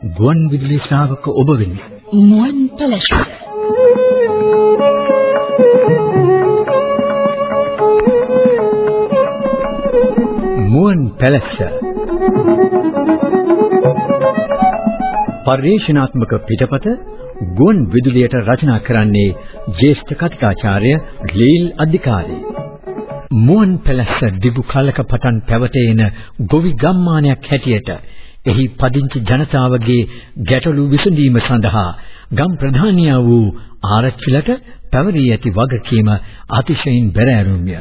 ගුවන් විදුලි ශ්‍රාවක ඔබ වෙන්නේ. මුවන් පැලැස්ස. මුවන් පැලැස්ස. පරිශනාත්මක පිටපත ගුවන් විදුලියට රචනා කරන්නේ ජ්‍යෙෂ්ඨ කතිකාචාර්ය ලීල් අධිකාරී. මුවන් පැලැස්ස දිබු කලක පටන් පැවතෙන ගොවි ගම්මානයක් හැටියට එහි පදිංචි ජනතාවගේ ගැටලු විසඳීම සඳහා ගම් ප්‍රධානියා වූ ආරච්චිලට පැවරී ඇති වගකීම අතිශයින් බැරෑරුම්ය.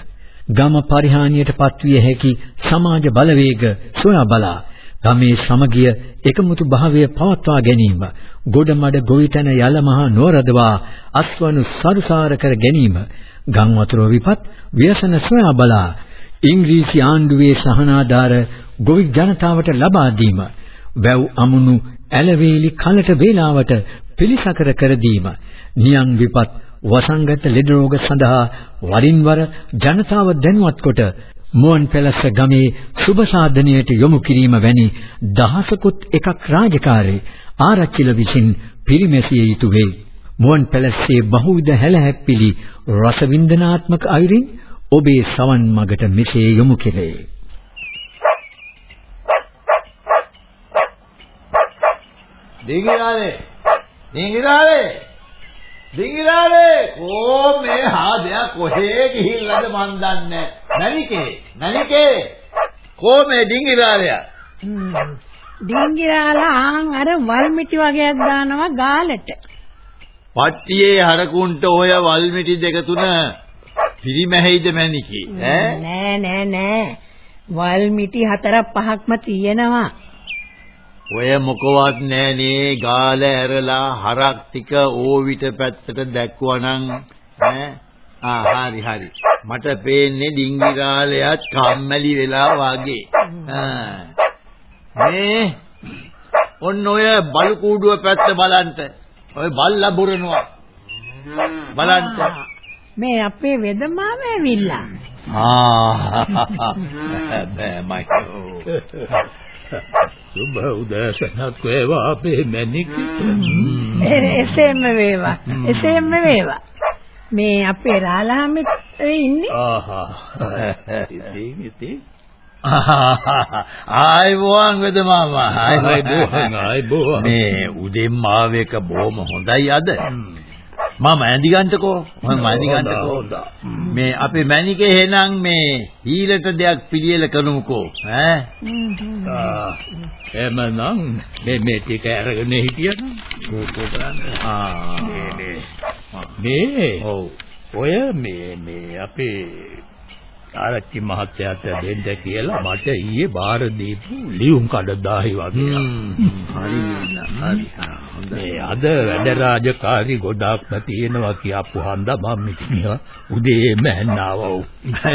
ගම පරිහානියට පත්විය හැකි සමාජ බලවේග සොයා බලා ගමේ සමගිය එකමුතු භාවය පවත්වා ගැනීම ගොඩමඩ ගොවිතැන යලමහා නෝරදවා අස්වනු සරුසාර කර ගැනීම ගම් වතුර විපත් ව්‍යසන සොයා බලා ඉංග්‍රීසි ආණ්ඩුවේ සහනාධාර ගොවි ජනතාවට ලබා දීම වැව් අමුණු ඇලවේලි කලට වේලාවට පිළිසකර කර දීම නියං විපත් වසංගත ලෙඩ රෝග සඳහා වරින් වර ජනතාව දැනුවත් කොට මුවන් පැලස්ස ගමේ සුබ සාධනයට යොමු කිරීම වැනි දහසකුත් එකක් රාජකාරී ආරච්චිල විසින් පිරිමැසිය යුතු වේ. මුවන් පැලස්සේ බහුවිධ හැලහැප්පිලි රසවින්දනාත්මක අයුරින් ඔබේ සවන් මගට මෙසේ යොමු කෙරේ. දිගිරාලේ දිගිරාලේ දිගිරාලේ. කො මේ හාදයා කොහේ ගිහිල්ලාද මන් දන්නේ? නැනිකේ නැනිකේ කො මේ දිගිරාලයා? ඩිංගිරාලා ආන් අර වල් මිටි වගේක් දානවා ගාලට. පට්ටියේ හරකුන්ට ඔය වල් මිටි දෙක තුන පිරිමැහෙයිද මැනිකේ ඈ? නෑ නෑ නෑ. වල් මිටි හතරක් පහක්ම තියෙනවා. ඔය මොකවත් නෑනේ. ගාල ඇරලා හරක් ටික ඕවිත පැත්තට දැක්වනම් ඈ? ආ හරි හරි. මට පේන්නේ ඩිංගිරාලයත් කම්මැලි වෙලා වගේ. මේ ඔන්න ඔය බලු කූඩුව පැත්ත බලන්න. ඔය බල්ලා බුරනවා. බලන්න මේ අපේ වෙදමාම ඇවිල්ලා. ආ බෑ මයිකෝ සුබ උදෑසනක් වේවා අපේ මැනික් එසේම වේවා. එසේම වේවා. මේ අපේ රාලහාමිත් ඉන්නේ. ආහා ඉතින් ඉතින් ආයිබෝන් වෙද මාමා ආයිබෝන් ආයිබෝන් මේ උදෙන් ආව එක බොහොම හොඳයි අද මම ඇඳි ගන්නකෝ මම ඇඳි ගන්නකෝ මේ අපේ මැනිකේ එහෙනම් මේ හීලට දෙයක් පිළියෙල කරමුකෝ. ඈ? එමනම් මේ මේ ටික අරගෙන හිටියනම්. ආ. මේ ඔය මේ මේ අපේ ආරච්චි මහත්තයාට දෙන්න කියලා මට ඊයේ බාර දීපු ලියුම් කඩදාහි වගේ. හරි. අද වැඩ රාජකාරි ගොඩාක්ම තියෙනවා කියපු හන්ද මම මිනිහා උදේම ඇන්නාවා.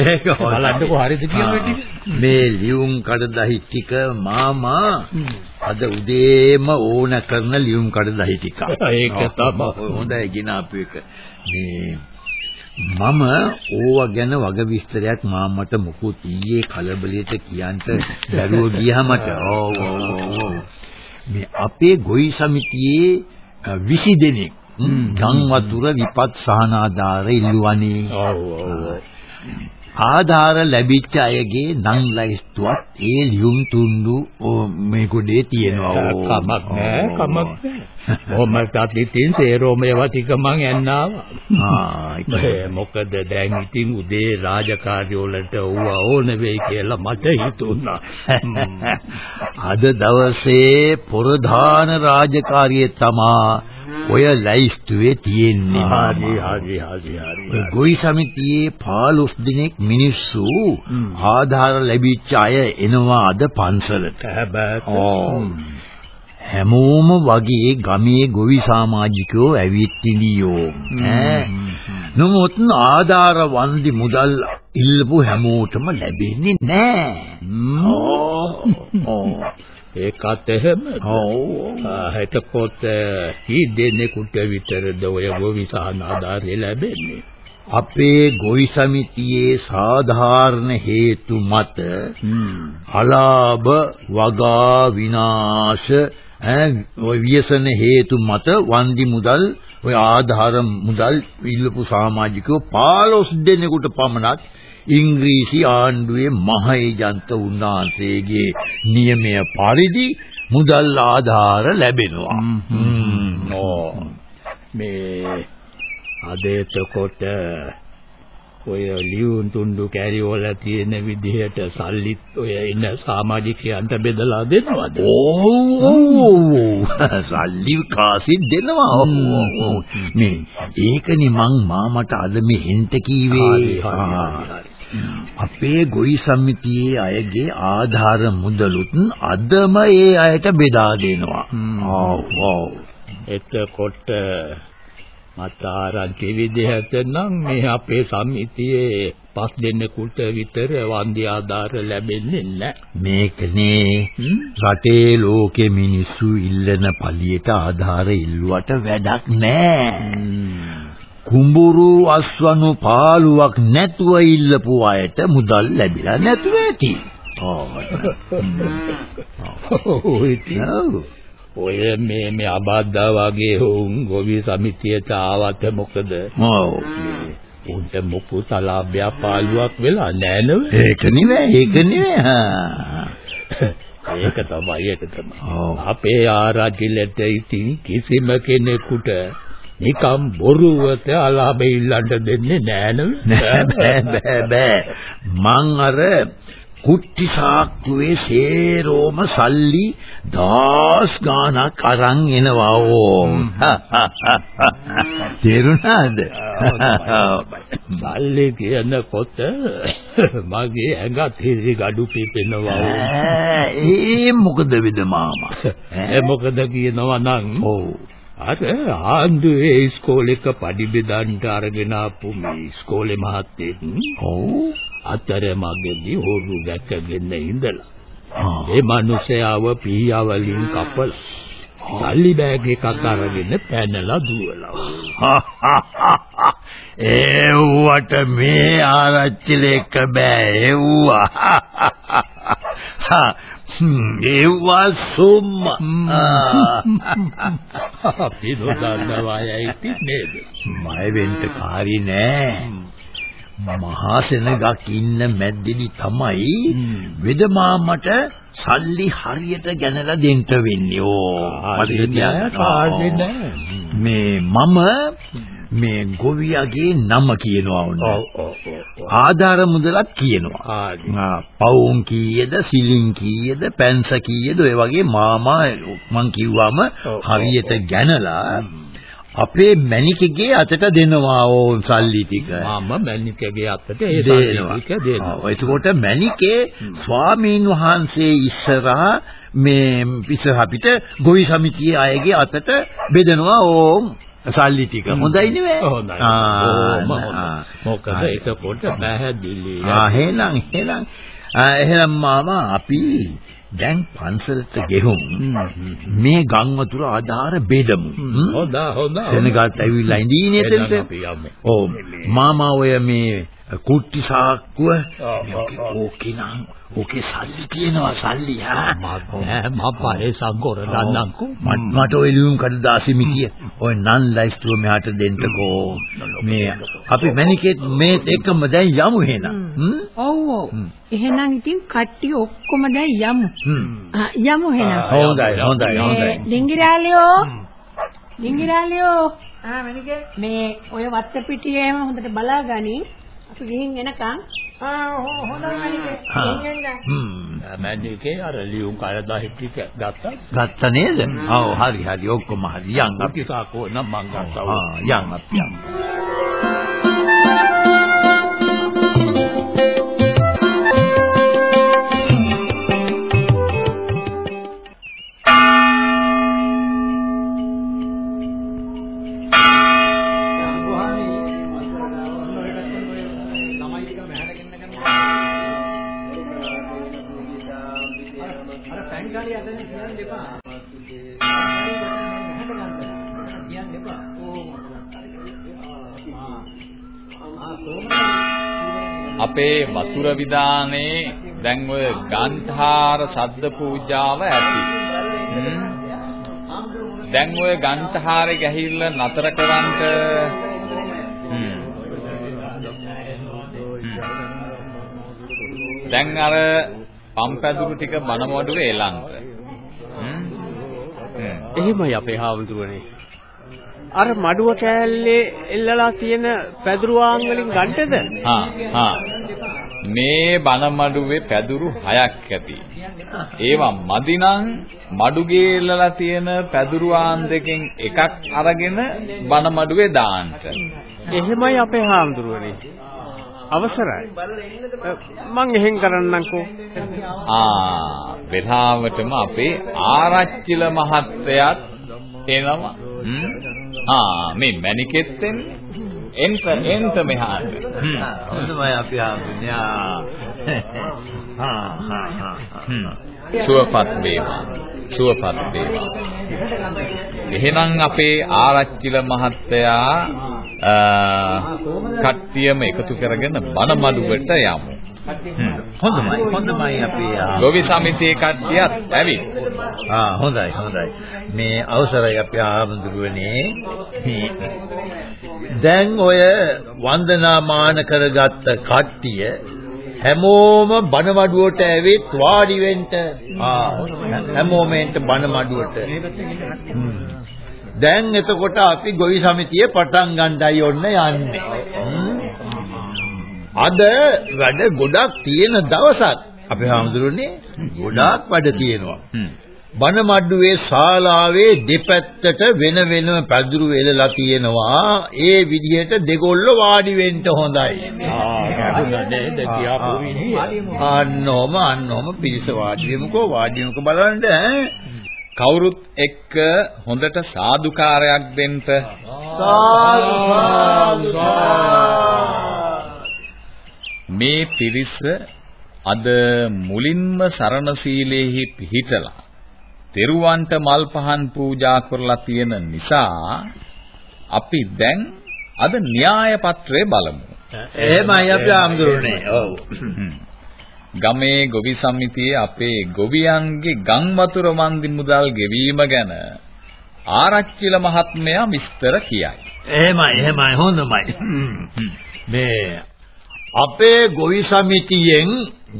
ඒක බලන්නකෝ හරිද කියලා මේ ලියුම් කඩදාහි ටික මාමා අද උදේම ඕන කරන ලියුම් කඩදාහි ටික. ඒක තමයි හොඳයි ගිනාපු එක. මේ මම ඕවා ගැන වග විස්තරයක් මාමට මුකුත් ඊයේ කලබලයට කියන්ට බැරුව ගියාමට ඔව් ඔව් මේ අපේ ගොවි සමිතියේ 20 දෙනෙක් ගම් වතුර විපත් සහනාධාර ඉල්ලුවනේ. ඔව් ඔව් ආධාර ලැබිච්ච අයගේ නම් ලයිස්තුවත් ඒ ලියුම් තුන්දු මේ ගොඩේ තියෙනවා. කමක් නෑ කමක් නෑ. කොහොමද අපි තින් සේරෝම ඒවා ටික මං එන්නාවා ආ මොකද දැන් ඉතින් උදේ රාජකාරි වලට ඌව ඕන වෙයි කියලා මට හිතුණා. අද දවසේ ප්‍රධාන රාජකාරිය තමා ඔය ලයිස්තුවේ තියෙන්නේ හරි හරි හරි හරි ගොවි සමිතියේ 15 දිනක් මිනිස්සු ආධාර ලැබිච්ච අය එනවා අද පන්සලට. හැමෝම වගේ ගමේ ගොවි සමාජිකයෝ ඇවිත් ඉඳියෝ ඈ. නමුත් ආධාර වන්දි මුදල් ඉල්ලපු හැමෝටම ලැබෙන්නේ නැහැ. ඒකත් එහෙම. ඔව්. එතකොට කී දෙනෙකුට විතරද ඔය ගොවි සහන ආධාරය ලැබෙන්නේ? අපේ ගොවි සමිතියේ සාධාරණ හේතු මත අලාභ වගා විනාශ ඔය ව්‍යසන හේතු මත වන්දි මුදල් ඔය ආධාර මුදල් ඉල්ලපු සමාජිකයෝ 15 දෙනෙකුට පමණක් ඉංග්‍රීසි ආණ්ඩුවේ මහ ඒජන්ත උන්වහන්සේගේ නියමය පරිදි මුදල් ආධාර ලැබෙනවා. මේ අද එතකොට ඔය ලියුම් තුන්ඩු කැරි වල තියෙන විදිහට සල්ලිත් ඔය ඉන්න සමාජිකයන්ට බෙදලා දෙනවද? ඕ සල්ලි කාසි දෙනවා. මේ ඒකනි මං මාමට අද මෙහෙන්ට කීවේ. අපේ ගොවි සමිතියේ අයගේ ආධාර මුදලුත් අදම ඒ අයට බෙදා දෙනවා. ආව් ආව්. එතකොට ආරංචි විදිහට නම් මේ අපේ සමිතියේ පස් දෙනෙකුට විතර වන්දි ආධාර ලැබෙන්නේ නැහැ. මේකනේ රටේ ලෝකෙ මිනිස්සු ඉල්ලන පළියට ආධාර ඉල්ලුවට වැඩක් නැහැ. කුඹුරු අස්වනු පාළුවක් නැතුව ඉල්ලපු අයට මුදල් ලැබිලා නැතුව ඇති. ඔය මේ මේ අබද්දා වගේ උන් ගොවි සමිතියට ආවට මොකද? ඔව්. උන්ට මොකු තලාභ්‍ය පාළුවක් වෙලා නෑ නේද? ඒක නෙවෙයි ඒක නෙවෙයි. ඒක තමයි ඒක තමයි. අපේ ආරාජිලට ඉතින් කිසිම කෙනෙකුට නිකම් බොරුවට අලාභ ඉල්ලන්න දෙන්නේ නෑ බෑ බෑ මං අර කුට්ටි සාක්කුවේ සේරෝම සල්ලි දහස් ගාණක් අරන් එනවා ඕ තේරුණාද? සල්ලි කියනකොට මගේ ඇඟත් හිරි gadu පිපෙනවා ඒ මොකද වෙද මාමා? ඒ මොකද කියනවා නම් ඔව් අර ආන්දුවේ ඉස්කෝලේක පඩි බෙදන්න අරගෙන ආපු මේ ඉස්කෝලේ මහත්තයෙක් ඔව්. අතර මගදී හොරු දැකගෙන ඉඳලා. ඒ මිනිසයාව පීයවලින් කපල සල්ලි බෑග් එකක් අරගෙන පැනලා දුවලා. ඒවට මේ ආරච්චිලෙක බෑ එව්වා ඒවා සොම්ම. අපි නොදන්නවා යයිති නේද? මය වෙන්න කාරි නෑ මහා සෙනගක් ඉන්න මැද්දේදී තමයි වෙද මාමට සල්ලි හරියට ගැනලා දෙන්න වෙන්නේ ඕ මේ මම මේ ගොවියගේ නම කියනවා උන්. ආධාර මුදලක් කියනවා. පවුන් කීයද සිලින් කීයද පැන්ස කීයද ඔය වගේ මාමා මං කිව්වම හරියට ගැනලා අපේ මැනිකගේ අතට දෙනවා ඕන් සල්ලි ටික. මම මැනිකගේ අතට ඒ සල්ලි ටික දෙනවා. එතකොට මැනිකේ ස්වාමීන් වහන්සේ ඉස්සරහා මේ ඉස්සරහ අපිට ගොවි සමිතියේ අයගේ අතට බෙදනවා ඕම් සල්ලි ටික. හොඳයි නෙවෙයි හොඳයි. මොකද එතකොට පැහැදිලි ආ එහෙනම් එහෙනම්. එහෙනම් මාමා අපි දැන් පන්සලට ගෙහුම්. මේ ගම් වතුර ආධාර බෙදමු. හොඳ හොඳ. සෙනගත් ඇවිල්ලා ඉඳීනේ එතනට. ඔව්. මාමා ඔය මේ කුට්ටි සාක්කුව ඕකේ නම් ඕකේ සල්ලි තියෙනවා සල්ලි. හා මම පරේසම් කරන්නම්කෝ මට ඔය ලියුම් කඩදාසි මිකිය ඔය නන් ලයිස්තුව මෙහාට දෙන්නකෝ. මේ අපි මැනිකේත් මේ එකම දැන් යමු එහෙනම්. ඔව් ඔව් එහෙනම් ඉතින් කට්ටිය ඔක්කොම දැන් යමු. යමු එහෙනම්. හොඳයි හොඳයි හොඳයි. ඩිංගිරාලියෝ ඩිංගිරාලියෝ ආ මැනිකේ මේ ඔය වත්ත පිටියේම හොඳට බලාගනින් අපි ගිහින් එනකන් මැනිකේ අර ලියුම් කඩදාසි ටික ගත්තා. ගත්ත නේද? ඔව් හරි හරි. ඔක්කොම හරි. යන් අපි සාකෝ නම් මං ගත්තා. ආ යන් අපි යන්. අපේ වතුර විදානේ දැන් ඔය ගන්ධාර සද්ද පූජාව ඇති. හ්ම්. දැන් ඔය ගන්ධාරේ ගැහිල්ල නතර කරන්ට හ්ම්. දැන් අර පම්පැදුරු ටික බනමඩුවේ එලන්ත. හ්ම්. එහෙමයි අපේ හාමුදුරනේ. අර මඩුව කෑල්ලේ එල්ලලා තියෙන පැදුරුවාන් වලින් ගන්නද? හා හා මේ බනමඩුවේ පැදුරු හයක් ඇති. ඒවා මදිනම් මඩුගේ එල්ලලා තියෙන පැදුරුවාන් දෙකෙන් එකක් අරගෙන බනමඩුවේ දාන්න. එහෙමයි අපේ හාමුදුරනේ. අවසරයි. මං එහෙන් කරන්නම්කෝ. ආ වෙලාවටම අපේ ආරච්චිල මහත්තයාත් එනවා. ආ මේ මැනිකෙත් එන්ට එන්ට මෙහාට. හොඳයි අපි ආන්නේ. හා හා හා. සුවපත් වේවා. සුවපත් වේවා. එහෙනම් අපේ ආරච්චිල මහත්තයා කට්ටියම එකතු කරගෙන බණමඩුවට යමු. හොඳයි හොඳයි අපි ගොවි සමිතියේ කට්ටියත් ඇවිත්. ආ හොඳයි හොඳයි. මේ අවසරයි අපි ආමඳුරුවනේ. දැන් ඔය වන්දනාමාන කරගත්ත කට්ටිය හැමෝම බණමඩුවට ඇවිත් වාඩි වෙන්න. ආ හැමෝම එන්න බණමඩුවට. දැන් එතකොට අපි ගොවි සමිතිය පටන් ගන්නයි ඔන්න යන්නේ. අද වැඩ ගොඩක් තියෙන දවසක්. අපේ හාමුදුරනේ ගොඩාක් වැඩ තියෙනවා. බණ මඩුවේ ශාලාවේ දෙපැත්තට වෙන වෙනම පැදුරු වෙලලා තියෙනවා. ඒ විදිහට දෙගොල්ල වාඩි වෙන්න හොඳයි. අන්නෝම අන්නෝම පිරිස වාඩි වෙමුකෝ වාඩි වෙමුකෝ බලන්න ඈ. කවුරුත් එක්ක හොඳට සාදුකාරයක් දෙන්න. මේ පිරිස අද මුලින්ම සරණ සීලේහි පිහිටලා තෙරුවන්ට මල් පහන් පූජා කරලා තියෙන නිසා අපි දැන් අද න්‍යාය පත්‍රය බලමු. එහෙමයි අපි ආම්දුරුනේ. ඔව්. ගමේ ගොවි සමිතියේ අපේ ගොවියන්ගේ ගම් වතුර වන්දි මුදල් ගෙවීම ගැන ආරච්චිල මහත්මයා විස්තර කියයි. එහෙමයි එහෙමයි හොඳමයි. මේ අපේ ගොවි සමිතියෙන්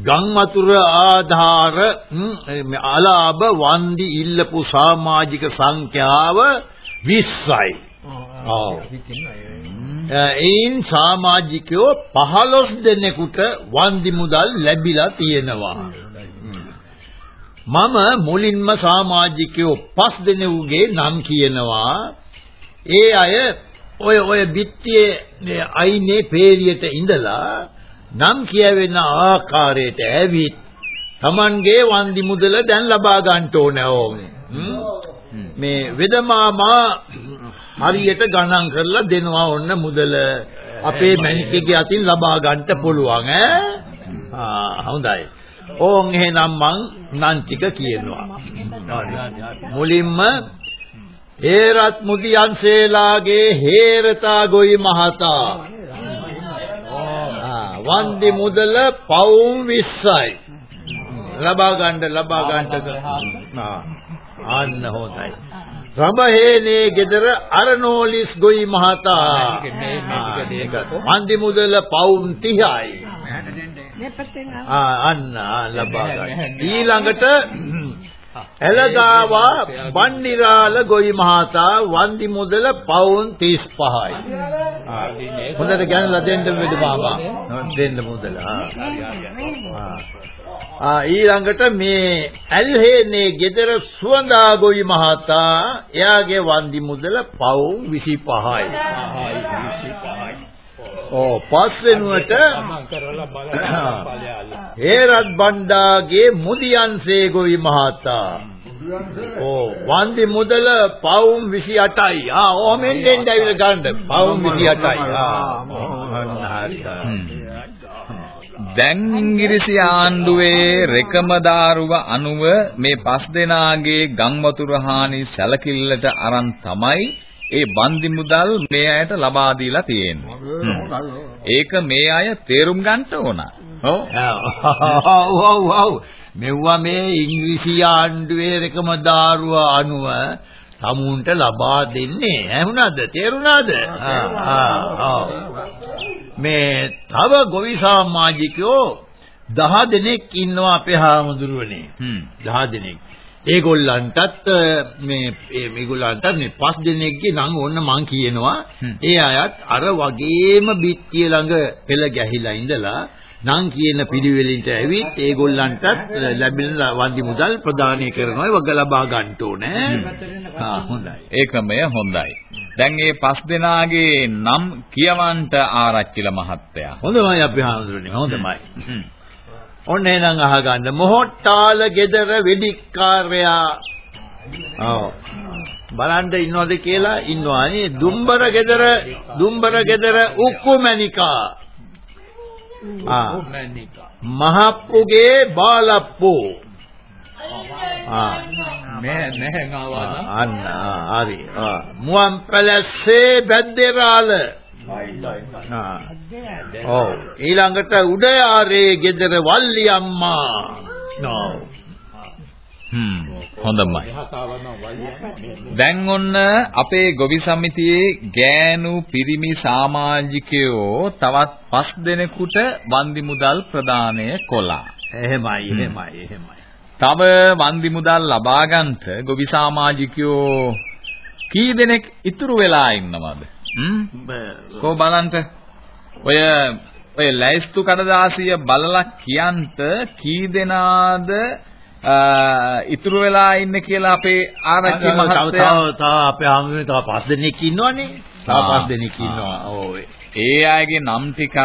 ගම් වතුර ආධාර අලාභ වන්දි ඉල්ලපු සමාජික සංඛ්‍යාව 20යි. ඔව්. එයින් සමාජිකයෝ 15 දෙනෙකුට වන්දි මුදල් ලැබිලා තියෙනවා. මම මුලින්ම සමාජිකයෝ 5 දෙනෙකුගේ නම් කියනවා. ඒ අය ඔය ඔය බිත්තියේ අයිනේ පේරියට ඉඳලා නම් කියවෙන ආකාරයට ඇවිත් Tamanගේ වන්දි මුදල දැන් ලබා ගන්න ඕනේ. මේ වෙදමාමා හරියට ගණන් කරලා දෙනවා ඔන්න මුදල. අපේ මැනිකගේ අතින් ලබා ගන්න පුළුවන් ඈ. හොඳයි. ඕන් එහෙනම් මං නම් ටික කියනවා. මුලින්ම හේරත් මුදියන්සේලාගේ හේරතා ගොයි මහතා. වන්දි මුදල පවුම් 20යි ලබා ගන්න ලබා ගන්න ආන්න හොඳයි. රබහේනේ ගෙදර අරනෝලිස් ගොයි මහතා. වන්දි මුදල පවුම් 30යි ආ අන්න ලබා ගන්න. ඊළඟට එලගාවා බණ්ඩිරාල ගොවි මහතා වන්දි මුදල පවුන් 35යි. හොඳට ගණනලා දෙන්න වෙද බාබා. දෙන්න මුදල. ආ ඊළඟට මේ ඇල්හේනේ ගෙදර සුවඳා ගොවි මහතා එයාගේ වන්දි මුදල පවුන් 25යි. 25යි. ඕ පස් වෙනුවට හේරත් බණ්ඩාගේ මුදියන්සේ ගොවි මහතා. ඕ වන්දි මුදල පවුම් 28යි ආ ඔහොමෙන් දෙන්න ඇවිල්ලා ගන්න. පවුම් 28යි ආ. දැන් ඉංග්‍රීසි ආණ්ඩුවේ රෙකමදාරුව අනුව මේ පස් දෙනාගේ ගම් වතුර හානි සැලකිල්ලට අරන් තමයි ඒ බන්දි මුදල් මේ අයට ලබා දීලා තියෙන්නේ. ඒක මේ අය තේරුම් ගන්න ඕන. ඔව්. මෙවුවා මේ ඉංග්‍රීසි ආණ්ඩුවේ රෙකමදාරුව අනුව සමුන්ට ලබා දෙන්නේ. ඇහුණාද? තේරුණාද? මේ තව ගොවි සමාජිකයෝ 10 දෙනෙක් ඉන්නවා අපේ හාමුදුරුවනේ. 10 දෙනෙක් ඒගොල්ලන්ටත් මේ මේගොල්ලන්ට මේ පස් දෙනෙක්ගේ නම් ඕන්න මං කියනවා ඒ අයත් අර වගේම බිත්තිය ළඟ පෙළ ගැහිලා ඉඳලා නම් කියන පිළිවෙලින්ට ඇවිත් ඒගොල්ලන්ටත් ලැබෙන වන්දි මුදල් ප්‍රදානය කරනවා වග ලබා ගන්න ඕනේ. ආ හොඳයි. ඒ ක්‍රමය හොඳයි. දැන් මේ පස් දෙනාගේ නම් කියවන්න ආරච්චිල මහත්තයා. හොඳමයි අපි හඳුරන්නේ. හොඳමයි. ඔන්න එහෙනම් අහගන්න. මොහොට්ටාල ගෙදර වෙදිකාර්යයා ඔව්. බලන්න ඉන්නවද කියලා ඉන්නවා නේ දුම්බර ගෙදර දුම්බර ගෙදර උක්කුමැනිකා ආ. මහප්පුගේ බාලප්පු. ආ. මේ නැහැ ගාවා අන්න හරි. ආ. මුවන් පැලස්සේ බැද්දේරාල ඔව් ඊළඟට උඩයාරේ ගෙදර වල්ලි අම්මා නෝ හ්ම් හොඳයි. දැන් ඔන්න අපේ ගොවි සමිතියේ ගෑනු පිරිමි සමාජිකයෝ තවත් පස් දෙනෙකුට වන්දි මුදල් ප්‍රදානය කළා. එහෙමයි එහෙමයි එහෙමයි. තව වන්දි මුදල් ලබා ගන්නට ගොවි සමාජිකයෝ කී දෙනෙක් ඉතුරු වෙලා ඉන්නවද? කෝ බලන්න. ඔය ඔය ලැයිස්තු කඩදාසිය බලලා කියන්ට කී දෙනාද ඉතුරු වෙලා ඉන්නේ කියලා අපේ ආරච්චි මහත්තයා තව තව අපේ හාමුදුරනේ තව පස් දෙනෙක් ඉන්නවනේ. තව පස් දෙනෙක් ඉන්නවා. ඔව්. ඒ අයගේ නම් ටිකත්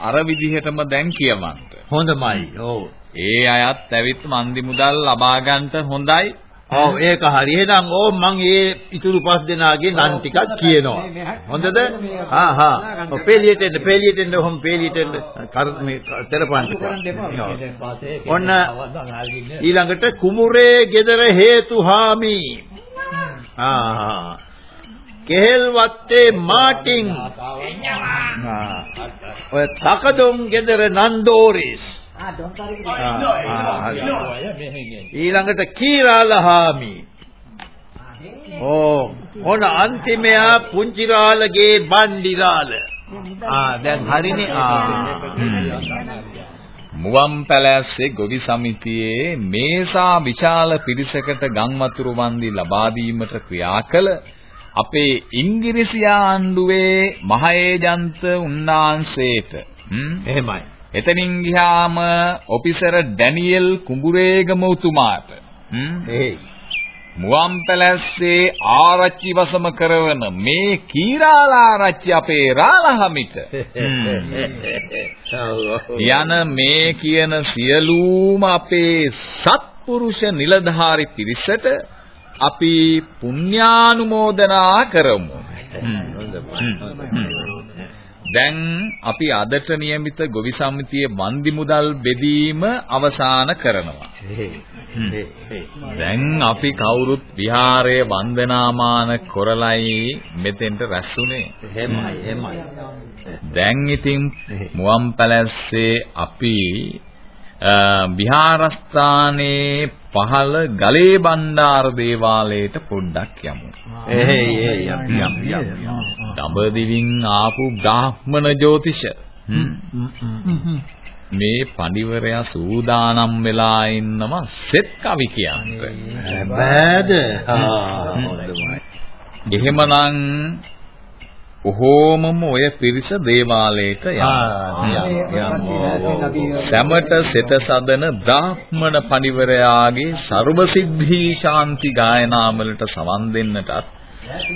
අර විදිහටම දැන් කියවන්න. හොඳමයි. ඔව්. ඒ අයත් ඇවිත් මන්දි මුදල් ලබා ගන්නට හොඳයි. ඔව් ඒක හරි. එහෙනම් ඕ මං ඒ ඉතුරු පස් දෙනාගේ නම් ටිකක් කියනවා. හොඳද? හා හා. ඔව් පෙළියට එන්න පෙළියට එන්න ඔහොම පෙළියට එන්න. කර මේ තෙරපන්ට. ඔන්න ඊළඟට කුමුරේ ගෙදර හේතු හාමි. ආ හා. කෙහෙල් වත්තේ මාටින්. ඔය තකඩොම් ගෙදර නන්දෝරිස්. ඊළඟට කීරාලහාමි. ඕ මොන අන්තිමයා පුංචිරාලගේ බණ්ඩිරාල. ආ දැන් හරිනේ. ආ. මුවන් පැලැස්සේ ගොවි සමිතියේ මේසා විශාල පිරිසකට ගම් වතුරු වන්දි ලබා දීමට ක්‍රියා කළ අපේ ඉංග්‍රීසි ආණ්ඩුවේ මහේජන්ත උන්නාන්සේට. එහෙමයි එතනින් ගියාම ඔෆිසර් ඩැනියෙල් කුඹුරේගම උතුමාට මුවන් පැලැස්සේ ආරච්චි වසම කරවන මේ කීරාල ආරච්චි අපේ රාලහමිට යන මේ කියන සියලුම අපේ සත්පුරුෂ නිලධාරි පිරිසට අපි පුණ්‍යානුමෝදනා කරමු. දැන් අපි අදට નિયમિત ගොවි සමිතියේ වන්දි මුදල් බෙදීම අවසන් කරනවා. දැන් අපි කවුරුත් විහාරයේ වන්දනාමාන කරලයි මෙතෙන්ට රැස්ුනේ. එහෙමයි එහෙමයි. දැන් ඉතින් මුවන් පැලැස්සේ අපි විහාරස්ථානයේ පහළ ගලේ බණ්ඩාර දේවාලයට පොඩ්ඩක් යමු. එහේ එහේ අපි අපි අපි. දඹදිවින් ආපු බ්‍රාහ්මණ ජ්‍යොතිෂ. මේ පඬිවරයා සූදානම් වෙලා ඉන්නවා සෙත් කවි කියන්න. බෑද? එහෙමනම් කොහොමම ඔය පිරිස දේවාලයට සැමට සිත සදන බ්‍රාහ්මණ පඬිවරයාගේ ਸਰවසිද්ධි ශාන්ති ගායනාවලට සවන් දෙන්නටත්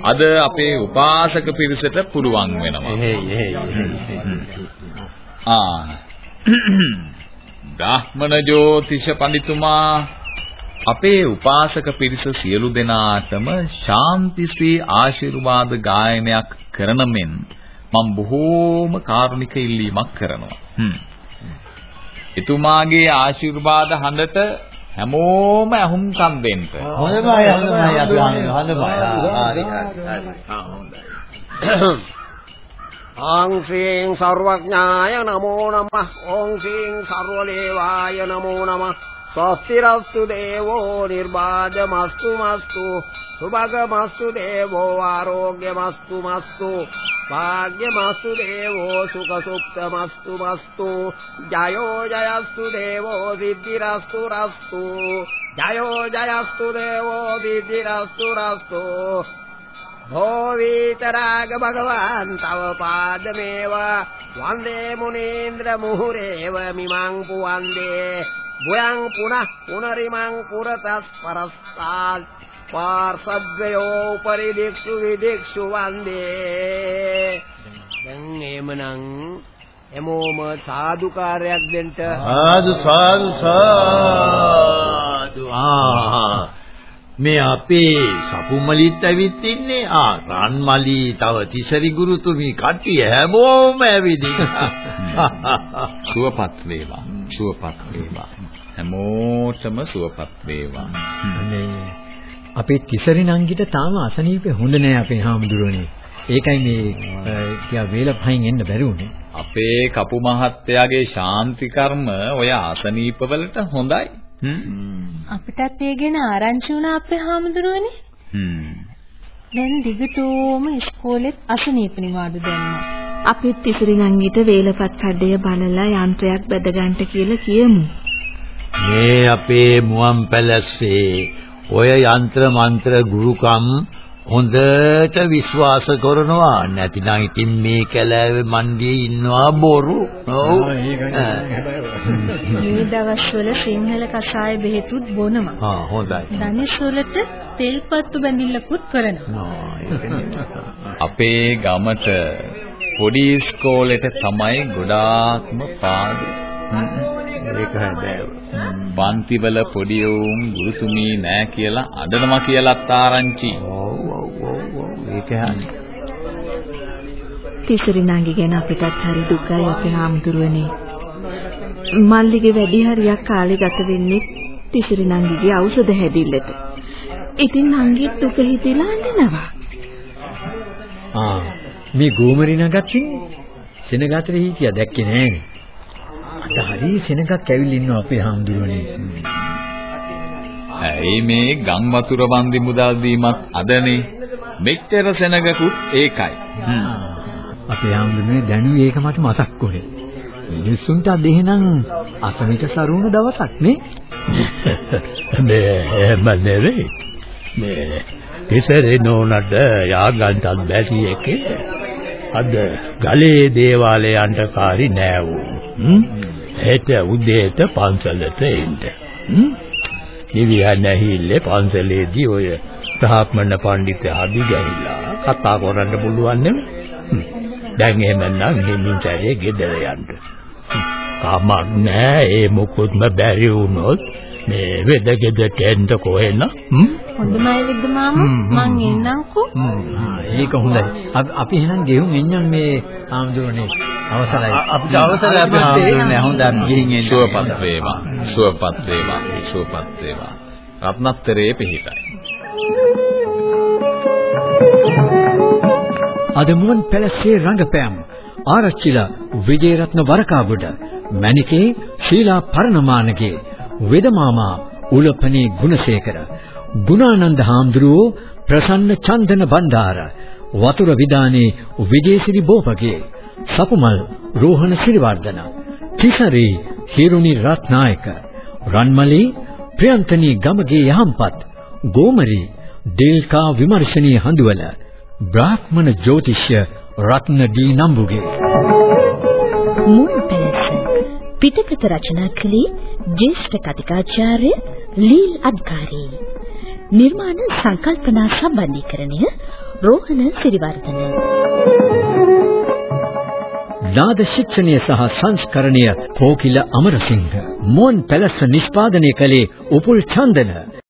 අද අපේ උපාසක පිරිසට පුළුවන් වෙනවා. ආ. බ්‍රාහ්මණ ජෝතිෂ පඬිතුමා අපේ උපාසක පිරිස සියලු දෙනාටම ශාන්ති ශ්‍රී ආශිර්වාද ගායනයක් කරන මෙන් මම බොහෝම කාරුණික ඉල්ලීමක් කරනවා. එතුමාගේ ආශිර්වාද හඬට හැමෝම අහුම්කම් දෙන්න. හොඳයි හොඳයි අපි හොඳයි. හරි හරි. ආං සීං සර්වඥාය නමෝ නමः ඕං සීං සර්වදේවාය නමෝ නමः स्वस्तिरस्तु देवो निर्बाधमस्तु मस्तु सुभगमस्तु देवो आरोग्यमस्तु मस्तु भाग्यमस्तु देवो सुखसुप्तमस्तु मस्तु जयो जयस्तु देवो दिधिरस्तु रस्तु जयो जयस्तु देवो दिधिरस्तुरस्तु भो वीतराग भगवान् तव पादमेव वन्दे मुनीन्द्रमुहुरेव मुहुरेव वन्दे। भूयम् पुनः पुनरिमम् पुरतः परस्तात् පාර්සද්වයෝපරි දික්ෂු විදික්ෂු වන්දේ දැන් එහෙමනම් හැමෝම සාදුකාරයක් දෙන්න සාදු සාදු සාදු ආ මේ අපේ සපුමලිත් ඇවිත් ඉන්නේ ආ රන්මලි තව තිසරි ගුරුතුමී කට්ටිය හැමෝම ඇවිදින් සුවපත් වේවා සුවපත් වේවා හැමෝටම සුවපත් වේවා අනේ අපේ තිසරි නංගිට තාම අසනීපේ හොඳ නෑ අපේ හාමුදුරනේ. ඒකයි මේ කියා වේල පහින් එන්න බැරි උනේ. අපේ කපු මහත්තයාගේ ශාන්ති කර්ම ඔය අසනීප වලට හොඳයි. අපිටත් ඒ ගැන ආරංචි වුණා අපේ හාමුදුරුවනේ. හ්ම්. දැන් දිගටම ඉස්කෝලෙත් අසනීප නිවාඩු දැම්මා. අපිත් තිසරි නංගිට වේලපත් කඩය බලලා යන්ත්‍රයක් බැද ගන්නට කියලා කියමු. මේ අපේ මුවන් පැලස්සේ ඔය යంత్ర මන්ත්‍ර ගුරුකම් හොඳට විශ්වාස කරනවා නැතිනම් ඉතින් මේ කැලෑවේ මණ්ඩියේ ඉන්නවා බොරු. ඔව්. මේ දවස්වල සිංහල කසාය බෙහෙතුත් බොනවා. ආ හොඳයි. දනිස් වලට තෙල්පත්තු බැඳිල්ලකුත් කරනවා. අපේ ගමට පොඩි ඉස්කෝලේට තමයි ගොඩාක්ම පාඩු. පන්තිවල පොඩි උන් ගුරුතුමී නෑ කියලා අඬනවා කියලාත් ආරංචි. ඔව් ඔව් ඔව් ඔව් ඒක හරි. තිසරි නංගි ගැන අපිටත් හරි දුකයි අපේ හාමුදුරුවනේ. මල්ලිගේ වැඩි හරියක් කාලේ ගත වෙන්නේ තිසරි නංගිගේ ඖෂධ හැදිල්ලට. ඉතින් නංගිත් දුක හිතලා අඬනවා. ආ මේ ගෝමරි නගත්ින් සෙනගතේ හිටියා දැක්කේ නෑනේ. අද හරි සෙනගක් ඇවිල්ලා ඉන්නවා අපේ හාමුදුරුවනේ. ඇයි මේ ගම් වතුර වන්දි මුදල් දීමත් අදනේ මෙච්චර සෙනගකුත් ඒකයි. අපේ හාමුදුරුවනේ දැනුවේ ඒක මට මතක් වුණේ. මිනිස්සුන්ට අද එහෙනම් අසමිත සරුණ දවසක් නේ? මේ එහෙම නෙවෙයි. මේ තිසරේ නෝනට යාගන්ටත් බැසි එකේ අද ගලේ දේවාලයන්ට කාරි නෑ වූ. හෙට උදේට පන්සලට එන්න. නිවියන් ඇහිල්ලේ පන්සලේදී ඔය බ්‍රාහ්මණ පඬිතුයා අදි ගහිලා කතා කරන්න පුළුවන් නෙමෙයි. දැන් එහෙමනම් ගෙමින් සැරේ ගෙදර යන්න. කමක් නෑ ඒ මොකොත්ම බැරි වුණොත් මේ වෙදගෙදට එන්න කොහෙන හොඳමයි විද්ද මාමා? මං එන්නම්කෝ. ඒක හොඳයි. අපි එහෙනම් ගෙහුම් එන්නම් මේ ආම්දුරනේ. අවසරයි. අපිට අවසරයි අපි ආම්දුරනේ හොඳයි. ගිහින් එන්න සුවපත් වේවා. සුවපත් වේවා. සුවපත් වේවා. රත්නත්තරේ පිහිටයි. අද මුවන් පැලස්සේ රංගපෑම්. ආරච්චිලා විජේරත්න වරකාගොඩ. මණිකේ ශීලා පරණමානගේ වෙදමාමා උලපනේ ගුණසේකර ගුණානන්ද හාමුදුරුවෝ ප්‍රසන්න චන්දන බණ්ඩාර වතුර විදානේ විජේසිරි බෝපගේ සපුමල් රෝහණ සිරිවර්ධන තිසරි හිරුනි රත්නායක රන්මලි ප්‍රියන්තනී ගමගේ යහම්පත් ගෝමරි දේල්කා විමර්ශනී හඳුවල බ්‍රාහ්මණ ජ්‍යොතිෂ්‍ය රත්න ඩී නම්බුගේ. මුල් පැලස පිටකත රචනා කළේ ජ්‍යෙෂ්ඨ කතිකාචාර්ය ලීල් අද්කාරී නිර්මාණ සංකල්පනා සම්බන්ධීකරණය රෝහණ සිරිවර්ධන. නාද ශික්ෂණය සහ සංස්කරණය කෝකිල අමරසිංහ. මුවන් පැලස්ස නිෂ්පාදනය කළේ උපුල් චන්දන.